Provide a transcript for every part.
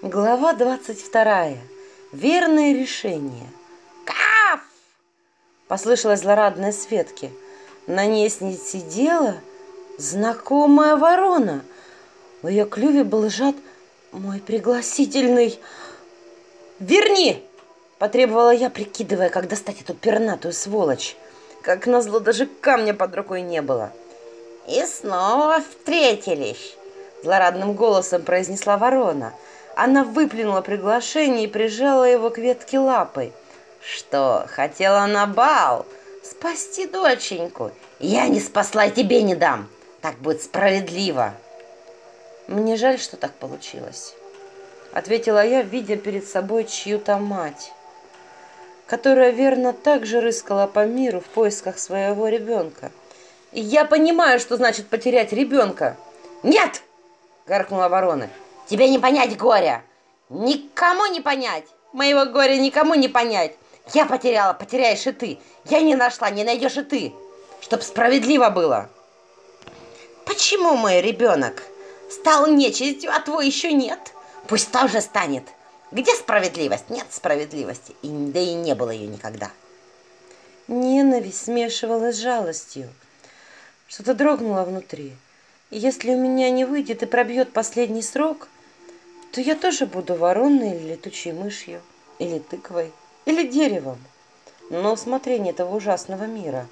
Глава 22. Верное решение. Каф! Послышалось злорадное Светки. На ней сидела знакомая ворона. В ее клюве был сжат мой пригласительный... «Верни!» – потребовала я, прикидывая, как достать эту пернатую сволочь. Как назло, даже камня под рукой не было. «И снова встретились!» – злорадным голосом произнесла ворона – она выплюнула приглашение и прижала его к ветке лапой. Что, хотела на бал? Спасти доченьку. Я не спасла тебе не дам. Так будет справедливо. Мне жаль, что так получилось. Ответила я, видя перед собой чью-то мать, которая верно так же рыскала по миру в поисках своего ребенка. Я понимаю, что значит потерять ребенка. Нет! Гаркнула ворона. Тебе не понять горя. Никому не понять. Моего горя никому не понять. Я потеряла, потеряешь и ты. Я не нашла, не найдешь и ты. Чтоб справедливо было. Почему мой ребенок стал нечистью, а твой еще нет? Пусть тоже станет. Где справедливость? Нет справедливости. И, да и не было ее никогда. Ненависть смешивалась с жалостью. Что-то дрогнуло внутри. И если у меня не выйдет и пробьет последний срок, то я тоже буду вороной или летучей мышью, или тыквой, или деревом. Но усмотрение этого ужасного мира.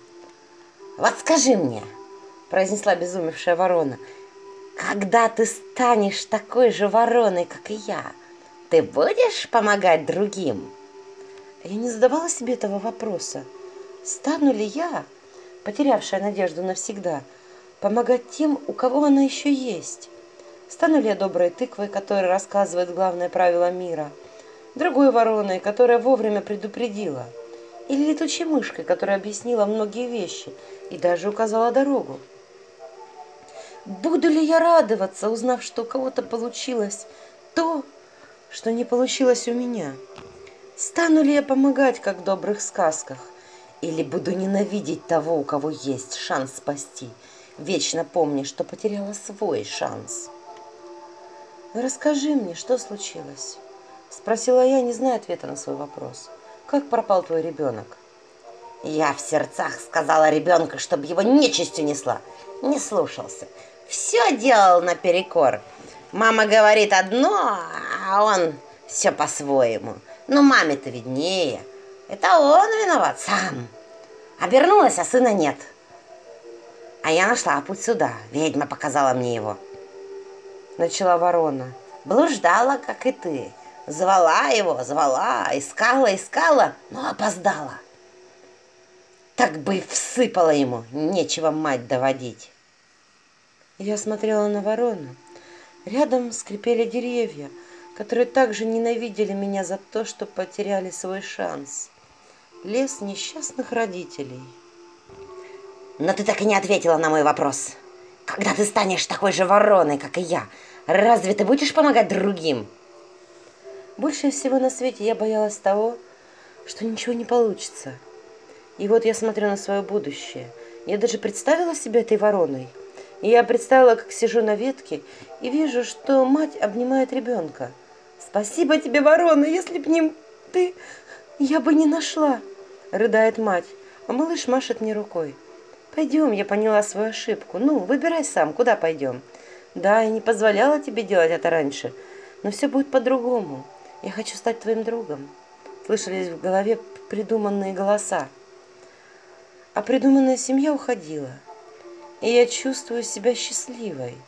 «Вот скажи мне», — произнесла безумевшая ворона, «когда ты станешь такой же вороной, как и я, ты будешь помогать другим?» Я не задавала себе этого вопроса. Стану ли я, потерявшая надежду навсегда, помогать тем, у кого она еще есть? Стану ли я доброй тыквой, которая рассказывает главное правило мира? Другой вороной, которая вовремя предупредила? Или летучей мышкой, которая объяснила многие вещи и даже указала дорогу? Буду ли я радоваться, узнав, что у кого-то получилось то, что не получилось у меня? Стану ли я помогать, как в добрых сказках? Или буду ненавидеть того, у кого есть шанс спасти, вечно помня, что потеряла свой шанс?» «Расскажи мне, что случилось?» Спросила я, не зная ответа на свой вопрос. «Как пропал твой ребенок?» Я в сердцах сказала ребенка, чтобы его нечистью несла. Не слушался. Все делал наперекор. Мама говорит одно, а он все по-своему. Но маме-то виднее. Это он виноват сам. Обернулась, а сына нет. А я нашла путь сюда. Ведьма показала мне его начала ворона. Блуждала, как и ты. Звала его, звала, искала, искала, но опоздала. Так бы и всыпала ему, нечего мать доводить. Я смотрела на ворону. Рядом скрипели деревья, которые также ненавидели меня за то, что потеряли свой шанс. Лес несчастных родителей. Но ты так и не ответила на мой вопрос. Когда ты станешь такой же вороной, как и я, разве ты будешь помогать другим? Больше всего на свете я боялась того, что ничего не получится. И вот я смотрю на свое будущее. Я даже представила себя этой вороной. И я представила, как сижу на ветке и вижу, что мать обнимает ребенка. «Спасибо тебе, ворона, если б не ты, я бы не нашла!» Рыдает мать, а малыш машет мне рукой. Пойдем, я поняла свою ошибку. Ну, выбирай сам, куда пойдем. Да, я не позволяла тебе делать это раньше, но все будет по-другому. Я хочу стать твоим другом. Слышались в голове придуманные голоса. А придуманная семья уходила. И я чувствую себя счастливой.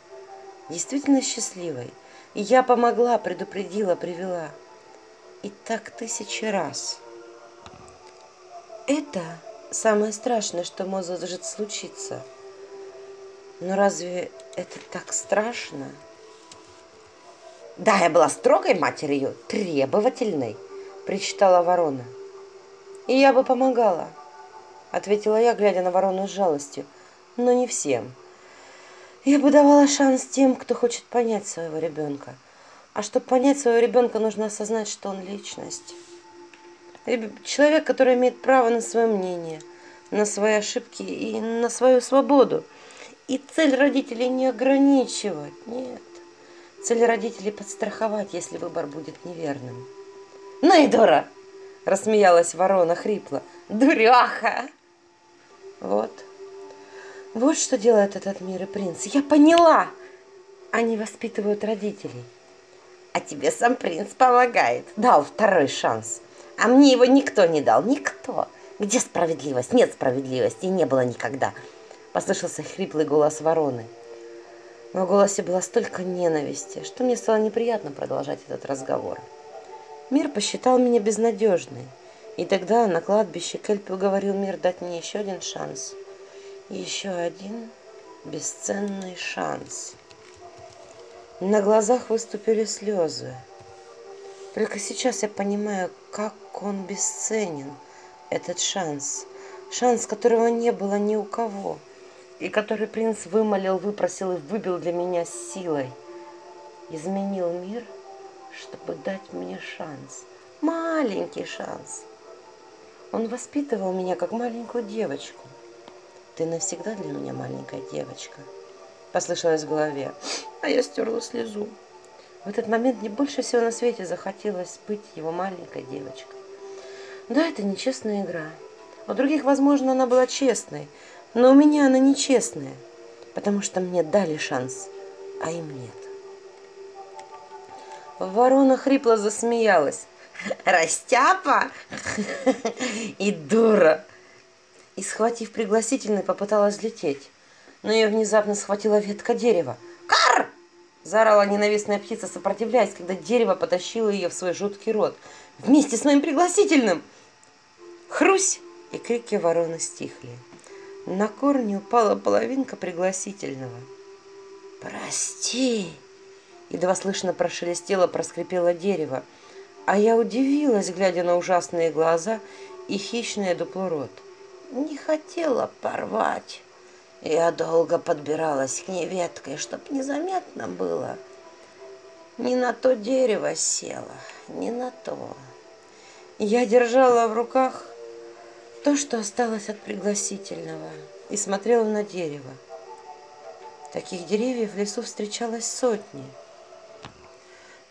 Действительно счастливой. И я помогла, предупредила, привела. И так тысячи раз. Это самое страшное, что может случиться. Но разве это так страшно? Да, я была строгой матерью, требовательной, причитала ворона. И я бы помогала, ответила я, глядя на ворону с жалостью, но не всем. Я бы давала шанс тем, кто хочет понять своего ребенка. А чтобы понять своего ребенка, нужно осознать, что он личность. Человек, который имеет право на свое мнение, на свои ошибки и на свою свободу. И цель родителей не ограничивать, нет. Цель родителей подстраховать, если выбор будет неверным. «Ну и дура!» – рассмеялась ворона хрипло. «Дуряха!» Вот. Вот что делает этот мир и принц. Я поняла! Они воспитывают родителей. А тебе сам принц помогает. Дал второй шанс. А мне его никто не дал. Никто. Где справедливость? Нет справедливости. Не было никогда. Послышался хриплый голос вороны. Но в голосе было столько ненависти, что мне стало неприятно продолжать этот разговор. Мир посчитал меня безнадежной. И тогда на кладбище Кельпи уговорил мир дать мне еще один шанс. Еще один бесценный шанс. На глазах выступили слезы. Только сейчас я понимаю, как он бесценен, этот шанс. Шанс, которого не было ни у кого – и который принц вымолил, выпросил и выбил для меня силой. Изменил мир, чтобы дать мне шанс. Маленький шанс. Он воспитывал меня как маленькую девочку. Ты навсегда для меня маленькая девочка. Послышалось в голове, а я стерла слезу. В этот момент мне больше всего на свете захотелось быть его маленькой девочкой. Да, это нечестная игра. У других, возможно, она была честной, но у меня она нечестная, потому что мне дали шанс, а им нет. Ворона хрипло засмеялась. Растяпа и дура. И, схватив пригласительный, попыталась взлететь. Но ее внезапно схватила ветка дерева. «Кар!» – заорала ненавистная птица, сопротивляясь, когда дерево потащило ее в свой жуткий рот. «Вместе с моим пригласительным!» Хрусь! И крики вороны стихли. На корни упала половинка пригласительного. «Прости!» Едва слышно прошелестело, проскрипело дерево, а я удивилась, глядя на ужасные глаза и хищное дупло рот. Не хотела порвать. Я долго подбиралась к ней веткой, чтоб незаметно было. Не на то дерево села, не на то. Я держала в руках то, что осталось от пригласительного, и смотрела на дерево. Таких деревьев в лесу встречалось сотни.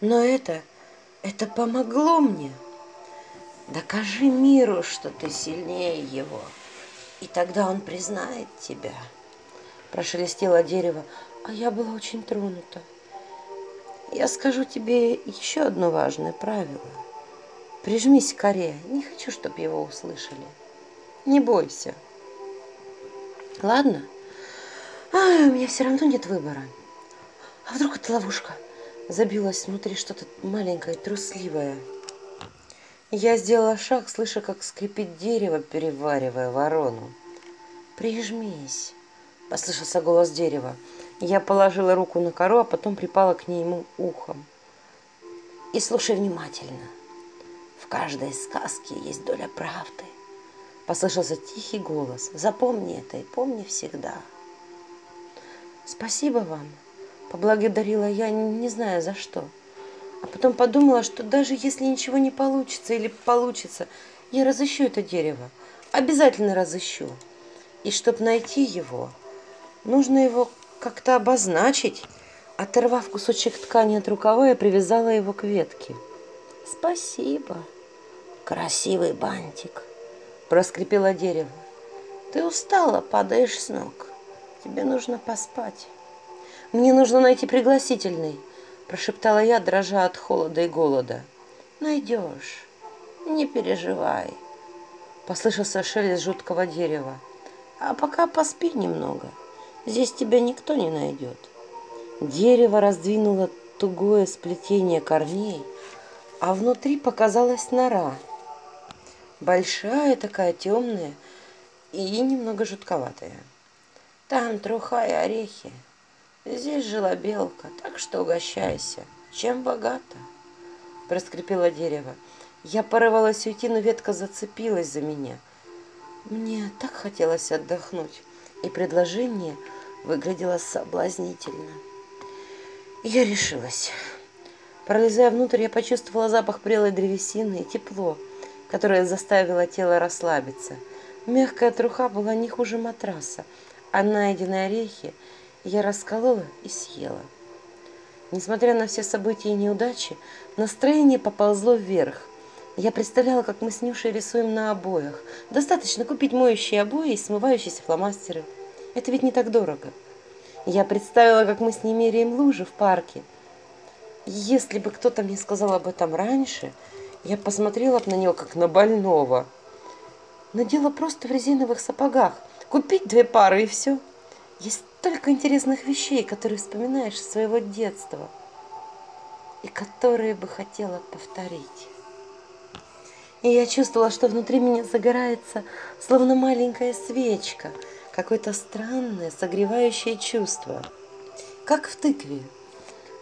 Но это, это помогло мне. Докажи миру, что ты сильнее его, и тогда он признает тебя. Прошелестело дерево, а я была очень тронута. Я скажу тебе еще одно важное правило. Прижмись к коре, не хочу, чтобы его услышали. Не бойся. Ладно? А, у меня все равно нет выбора. А вдруг это ловушка? Забилось внутри что-то маленькое, трусливое. Я сделала шаг, слыша, как скрипит дерево, переваривая ворону. «Прижмись!» – послышался голос дерева. Я положила руку на кору, а потом припала к нему ухом. «И слушай внимательно. В каждой сказке есть доля правды. Послышался тихий голос. Запомни это и помни всегда. Спасибо вам, поблагодарила я, не знаю за что. А потом подумала, что даже если ничего не получится или получится, я разыщу это дерево. Обязательно разыщу. И чтобы найти его, нужно его как-то обозначить. Оторвав кусочек ткани от рукава, я привязала его к ветке. Спасибо. Красивый бантик проскрипело дерево. Ты устала, падаешь с ног. Тебе нужно поспать. Мне нужно найти пригласительный, прошептала я, дрожа от холода и голода. Найдешь. Не переживай. Послышался шелест жуткого дерева. А пока поспи немного. Здесь тебя никто не найдет. Дерево раздвинуло тугое сплетение корней, а внутри показалась нора – Большая такая, темная и немного жутковатая. Там труха и орехи. Здесь жила белка, так что угощайся. Чем богато? Проскрипело дерево. Я порывалась уйти, но ветка зацепилась за меня. Мне так хотелось отдохнуть, и предложение выглядело соблазнительно. Я решилась. Пролезая внутрь, я почувствовала запах прелой древесины и тепло – которая заставила тело расслабиться. Мягкая труха была не хуже матраса, а найденные орехи я расколола и съела. Несмотря на все события и неудачи, настроение поползло вверх. Я представляла, как мы с Нюшей рисуем на обоях. Достаточно купить моющие обои и смывающиеся фломастеры. Это ведь не так дорого. Я представила, как мы с ней меряем лужи в парке. Если бы кто-то мне сказал об этом раньше, я посмотрела на него, как на больного. Но дело просто в резиновых сапогах. Купить две пары и все. Есть столько интересных вещей, которые вспоминаешь из своего детства и которые бы хотела повторить. И я чувствовала, что внутри меня загорается, словно маленькая свечка, какое-то странное, согревающее чувство. Как в тыкве.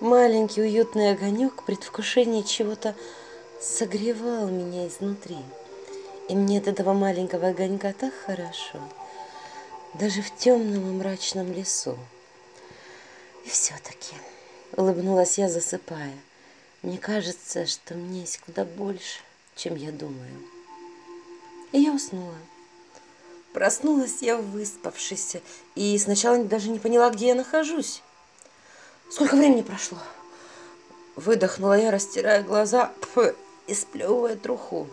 Маленький уютный огонек предвкушение чего-то согревал меня изнутри. И мне от этого маленького огонька так хорошо, даже в темном и мрачном лесу. И все-таки улыбнулась я, засыпая. Мне кажется, что мне есть куда больше, чем я думаю. И я уснула. Проснулась я выспавшись, и сначала даже не поняла, где я нахожусь. Сколько времени прошло? Выдохнула я, растирая глаза и сплевывая труху.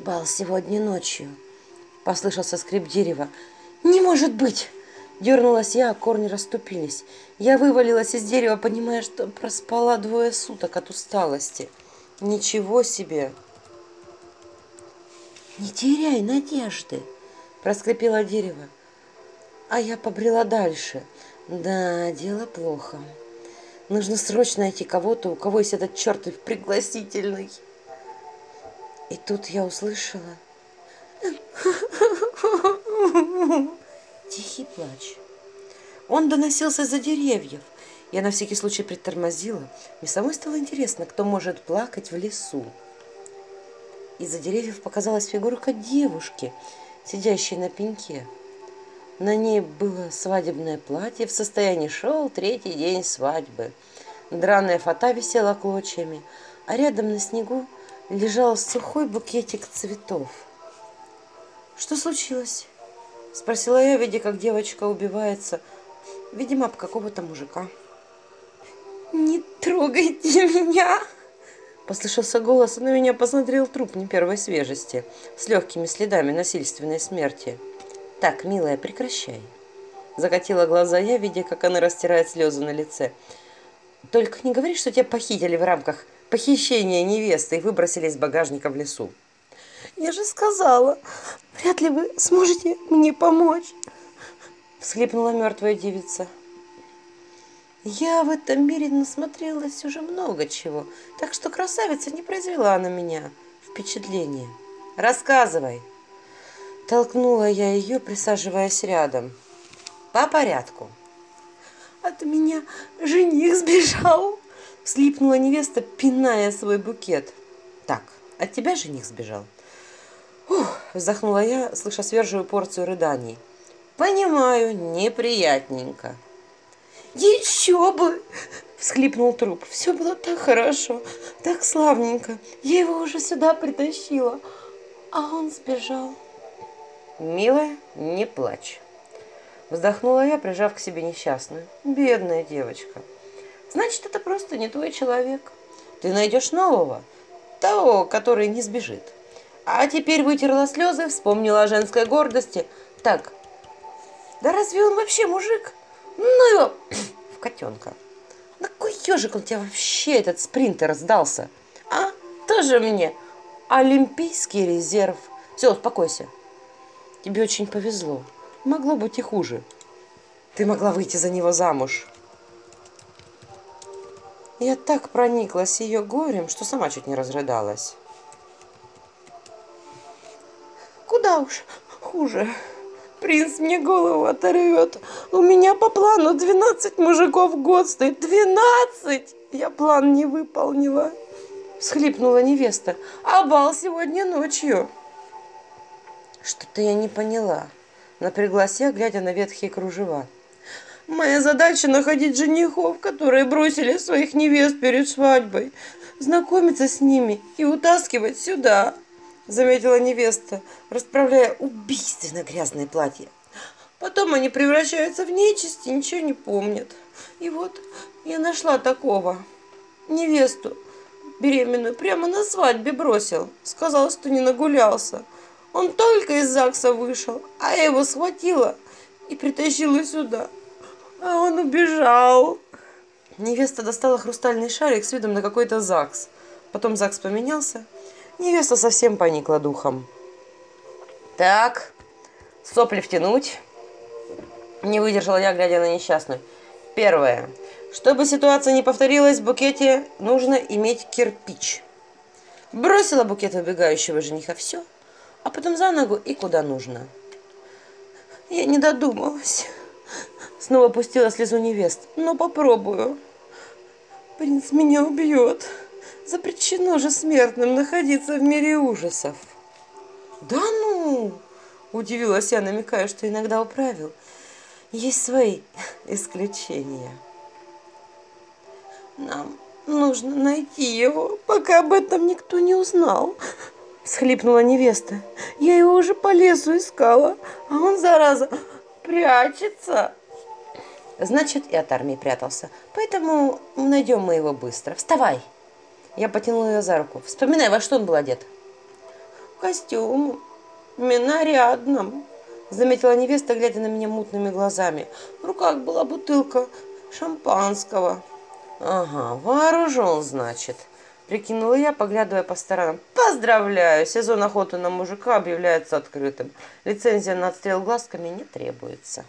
Бал сегодня ночью. Послышался скрип дерева. Не может быть! Дернулась я, а корни расступились. Я вывалилась из дерева, понимая, что проспала двое суток от усталости. Ничего себе! Не теряй надежды, проскрипело дерево. А я побрела дальше. Да, дело плохо. Нужно срочно найти кого-то, у кого есть этот чертов пригласительный. И тут я услышала тихий плач. Он доносился за деревьев. Я на всякий случай притормозила. Мне самой стало интересно, кто может плакать в лесу. Из-за деревьев показалась фигурка девушки, сидящей на пеньке. На ней было свадебное платье, в состоянии шел третий день свадьбы. Драная фата висела клочьями, а рядом на снегу лежал сухой букетик цветов. «Что случилось?» – спросила я, видя, как девочка убивается, видимо, об какого-то мужика. «Не трогайте меня!» Послышался голос, и на меня посмотрел труп не первой свежести, с легкими следами насильственной смерти. «Так, милая, прекращай!» Закатила глаза я, видя, как она растирает слезы на лице. «Только не говори, что тебя похитили в рамках похищения невесты и выбросили из багажника в лесу». «Я же сказала, вряд ли вы сможете мне помочь!» Всхлипнула мертвая девица. Я в этом мире насмотрелась уже много чего, так что красавица не произвела на меня впечатления. Рассказывай. Толкнула я ее, присаживаясь рядом. По порядку. От меня жених сбежал. Слипнула невеста, пиная свой букет. Так, от тебя жених сбежал. Ух, вздохнула я, слыша свежую порцию рыданий. Понимаю, неприятненько. Еще бы! Всхлипнул труп. Все было так хорошо, так славненько. Я его уже сюда притащила, а он сбежал. Милая, не плачь. Вздохнула я, прижав к себе несчастную. Бедная девочка. Значит, это просто не твой человек. Ты найдешь нового, того, который не сбежит. А теперь вытерла слезы, вспомнила о женской гордости. Так, да разве он вообще мужик? Ну его в котенка. На кой ежик он тебе вообще этот спринтер сдался? А? Тоже мне олимпийский резерв. Все, успокойся. Тебе очень повезло. Могло быть и хуже. Ты могла выйти за него замуж. Я так прониклась ее горем, что сама чуть не разрыдалась. Куда уж хуже. Принц мне голову оторвет. У меня по плану 12 мужиков в год стоит. 12! Я план не выполнила. Схлипнула невеста. А бал сегодня ночью. Что-то я не поняла. Напряглась я, глядя на ветхие кружева. Моя задача находить женихов, которые бросили своих невест перед свадьбой, знакомиться с ними и утаскивать сюда заметила невеста, расправляя убийственно грязное платье. Потом они превращаются в нечисть и ничего не помнят. И вот я нашла такого невесту беременную прямо на свадьбе бросил. Сказал, что не нагулялся. Он только из ЗАГСа вышел, а я его схватила и притащила сюда. А он убежал. Невеста достала хрустальный шарик с видом на какой-то ЗАГС. Потом ЗАГС поменялся. Невеста совсем поникла духом. Так, сопли втянуть. Не выдержала я, глядя на несчастную. Первое. Чтобы ситуация не повторилась, в букете нужно иметь кирпич. Бросила букет убегающего жениха все, а потом за ногу и куда нужно. Я не додумалась. Снова пустила слезу невест. Но попробую. Принц меня убьет. Запрещено же смертным находиться в мире ужасов. Да ну! Удивилась я, намекая, что иногда у правил есть свои исключения. Нам нужно найти его, пока об этом никто не узнал. Схлипнула невеста. Я его уже по лесу искала, а он, зараза, прячется. Значит, и от армии прятался. Поэтому найдем мы его быстро. Вставай. Я потянула ее за руку. Вспоминай, во что он был одет. В костюм. Нарядном. Заметила невеста, глядя на меня мутными глазами. В руках была бутылка шампанского. Ага, вооружен, значит. Прикинула я, поглядывая по сторонам. Поздравляю, сезон охоты на мужика объявляется открытым. Лицензия на отстрел глазками не требуется.